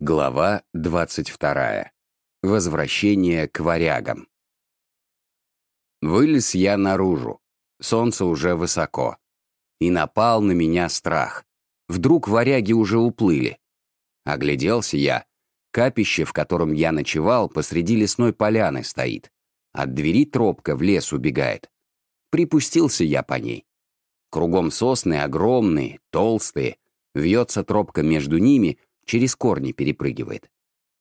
Глава 22. Возвращение к варягам. Вылез я наружу. Солнце уже высоко. И напал на меня страх. Вдруг варяги уже уплыли. Огляделся я. Капище, в котором я ночевал, посреди лесной поляны стоит. От двери тропка в лес убегает. Припустился я по ней. Кругом сосны огромные, толстые. Вьется тропка между ними — через корни перепрыгивает.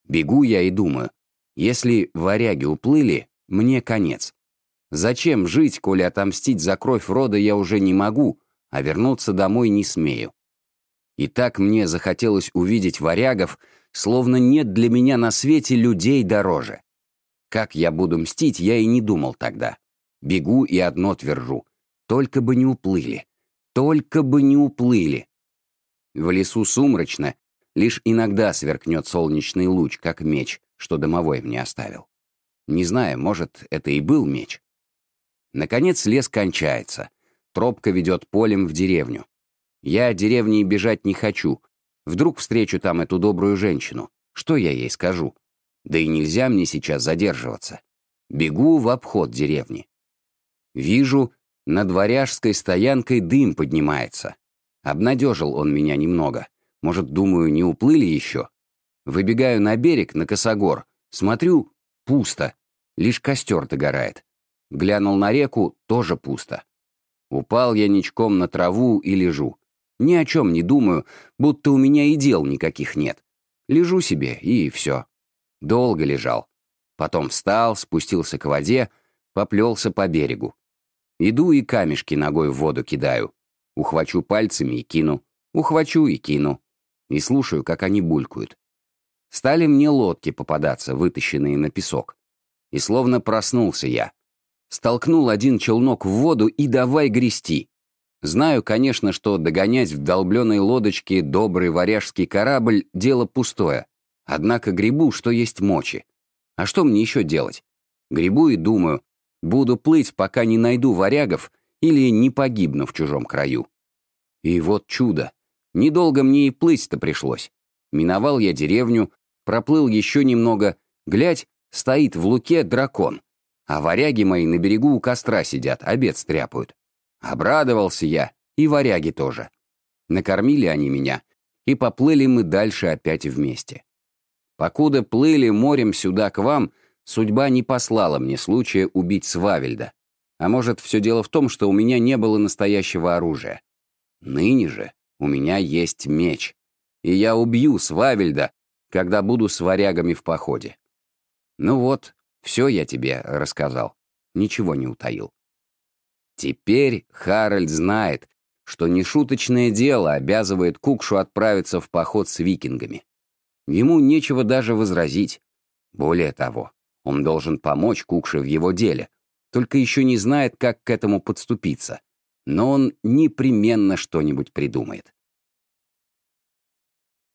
Бегу я и думаю, если варяги уплыли, мне конец. Зачем жить, коли отомстить за кровь рода я уже не могу, а вернуться домой не смею? И так мне захотелось увидеть варягов, словно нет для меня на свете людей дороже. Как я буду мстить, я и не думал тогда. Бегу и одно твержу. Только бы не уплыли. Только бы не уплыли. В лесу сумрачно, Лишь иногда сверкнет солнечный луч, как меч, что домовой мне оставил. Не знаю, может, это и был меч. Наконец лес кончается. Тропка ведет полем в деревню. Я деревни бежать не хочу. Вдруг встречу там эту добрую женщину. Что я ей скажу? Да и нельзя мне сейчас задерживаться. Бегу в обход деревни. Вижу, над дворяжской стоянкой дым поднимается. Обнадежил он меня немного. Может, думаю, не уплыли еще? Выбегаю на берег, на косогор. Смотрю, пусто. Лишь костер догорает. Глянул на реку, тоже пусто. Упал я ничком на траву и лежу. Ни о чем не думаю, будто у меня и дел никаких нет. Лежу себе, и все. Долго лежал. Потом встал, спустился к воде, поплелся по берегу. Иду и камешки ногой в воду кидаю. Ухвачу пальцами и кину. Ухвачу и кину и слушаю, как они булькают. Стали мне лодки попадаться, вытащенные на песок. И словно проснулся я. Столкнул один челнок в воду и давай грести. Знаю, конечно, что догонять в долбленной лодочке добрый варяжский корабль — дело пустое. Однако грибу, что есть мочи. А что мне еще делать? Грибу и думаю, буду плыть, пока не найду варягов или не погибну в чужом краю. И вот чудо. Недолго мне и плыть-то пришлось. Миновал я деревню, проплыл еще немного. Глядь, стоит в луке дракон. А варяги мои на берегу у костра сидят, обед стряпают. Обрадовался я, и варяги тоже. Накормили они меня, и поплыли мы дальше опять вместе. Покуда плыли морем сюда к вам, судьба не послала мне случая убить Свавельда. А может, все дело в том, что у меня не было настоящего оружия. Ныне же у меня есть меч, и я убью Свавельда, когда буду с варягами в походе. Ну вот, все я тебе рассказал, ничего не утаил. Теперь Харальд знает, что нешуточное дело обязывает Кукшу отправиться в поход с викингами. Ему нечего даже возразить. Более того, он должен помочь Кукше в его деле, только еще не знает, как к этому подступиться. Но он непременно что-нибудь придумает.